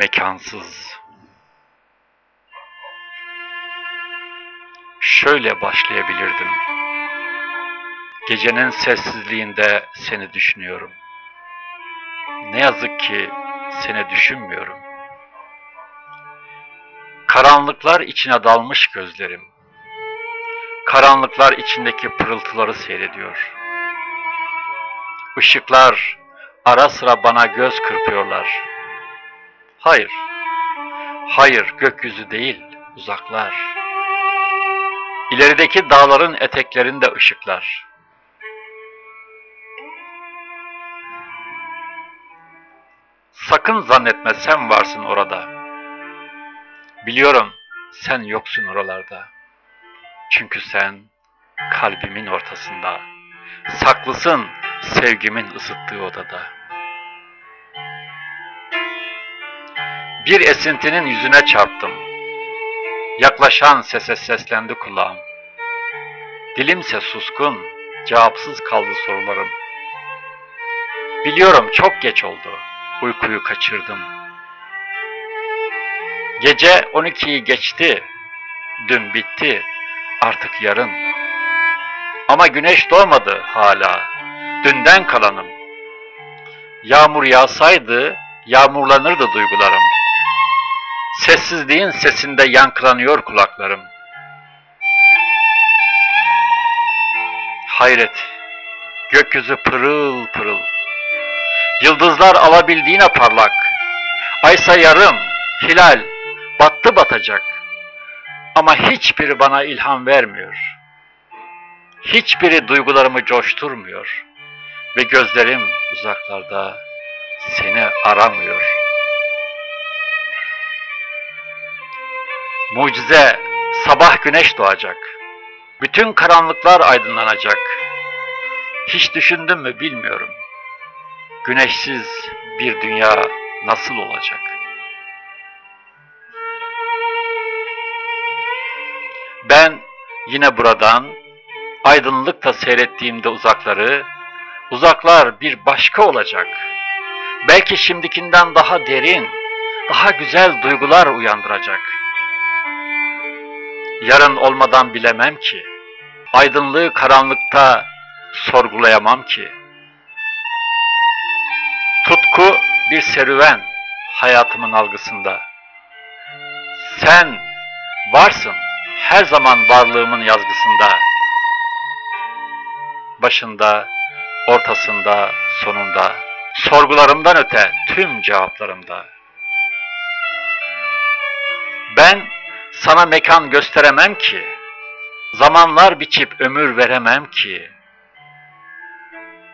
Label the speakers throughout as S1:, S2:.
S1: Mekansız. Şöyle başlayabilirdim. Gecenin sessizliğinde seni düşünüyorum. Ne yazık ki seni düşünmüyorum. Karanlıklar içine dalmış gözlerim. Karanlıklar içindeki pırıltıları seyrediyor. Işıklar ara sıra bana göz kırpıyorlar. Hayır, hayır gökyüzü değil, uzaklar. İlerideki dağların eteklerinde ışıklar. Sakın zannetme sen varsın orada. Biliyorum sen yoksun oralarda. Çünkü sen kalbimin ortasında. Saklısın sevgimin ısıttığı odada. Bir esintinin yüzüne çarptım. Yaklaşan sese seslendi kulağım. Dilimse suskun, cevapsız kaldı sorularım. Biliyorum çok geç oldu. Uykuyu kaçırdım. Gece 12'yi geçti. Dün bitti. Artık yarın. Ama güneş doğmadı hala. Dünden kalanım. Yağmur yağsaydı yağmurlanırdı duygularım. Sessizliğin sesinde yankılanıyor kulaklarım. Hayret, gökyüzü pırıl pırıl. Yıldızlar alabildiğine parlak. Aysa yarım, hilal, battı batacak. Ama hiçbiri bana ilham vermiyor. Hiçbiri duygularımı coşturmuyor. Ve gözlerim uzaklarda seni aramıyor. Mucize, sabah güneş doğacak. Bütün karanlıklar aydınlanacak. Hiç düşündün mü bilmiyorum. Güneşsiz bir dünya nasıl olacak? Ben yine buradan aydınlıkla seyrettiğimde uzakları, uzaklar bir başka olacak. Belki şimdikinden daha derin, daha güzel duygular uyandıracak. Yarın olmadan bilemem ki, aydınlığı karanlıkta sorgulayamam ki. Tutku bir serüven hayatımın algısında. Sen varsın her zaman varlığımın yazgısında. Başında, ortasında, sonunda, sorgularımdan öte tüm cevaplarımda. Ben sana mekan gösteremem ki, zamanlar biçip ömür veremem ki.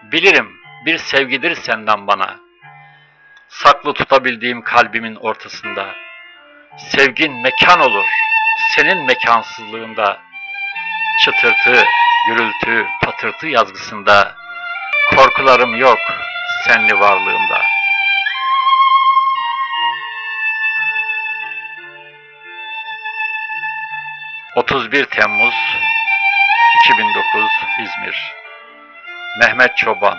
S1: Bilirim bir sevgidir senden bana, saklı tutabildiğim kalbimin ortasında. Sevgin mekan olur, senin mekansızlığında. Çıtırtı, gürültü, patırtı yazgısında. Korkularım yok, senli varlığımda. ...31 Temmuz 2009 İzmir. Mehmet Çoban